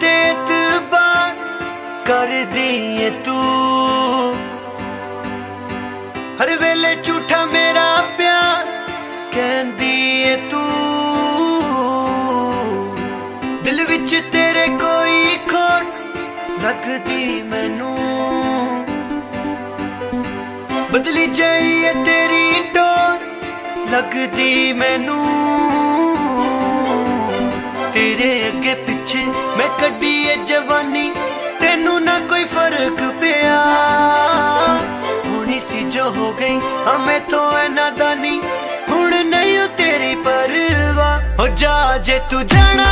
ਤੇ ਕਰਦੀ ਤੂੰ। ਹਰ ਵੇਲੇ ਝੂਠਾ ਮੇਰਾ ਪਿਆਰ ਕਹਿੰਦੀ ਤੂੰ। ਦਿਲ ਵਿੱਚ ਤੇਰੇ ਕੋਈ ਖੋਟ ਲੱਗਦੀ ਮੈਨੂੰ। ਬਦਲੀ ਜਾਈਏ ਤੇਰੀ ਟੋਰ ਲੱਗਦੀ ਮੈਨੂੰ। ਤੇਰੇ ਅੱਗੇ ਪਿੱਛੇ ਮੈਂ ਕੱਢੀ ਏ ਜਵਾਨੀ। ਤੈਨੂੰ ਨਾ ਕੋਈ ਫ਼ਰਕ ਪਿਆ। ਹੁਣੀ ਸੀ ਜੋ ਹੋ ਗਈ ਹਮੇ ਤੋਂ ਐ ਨਾਦਾਨੀ ਹੁਣ ਨਹੀਂ ਉਹ ਤੇਰੀ ਪਰਵਾ ਹੋ ਜਾ ਜੇ ਤੂੰ ਜਾਣਾ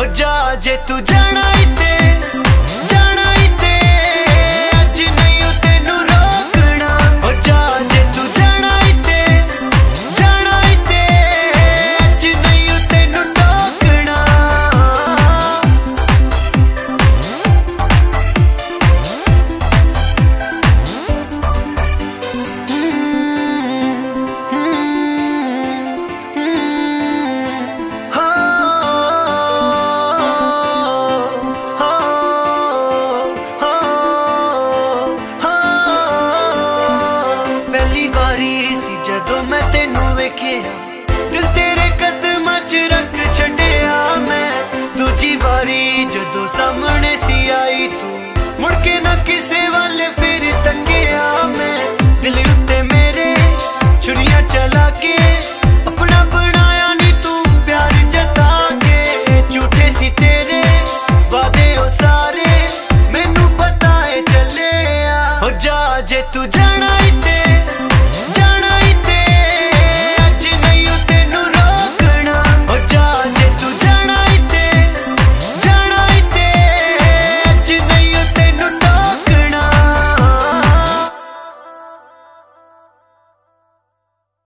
ਹੋ ਜਾ ਜੇ ਤੂੰ ਜਾ quer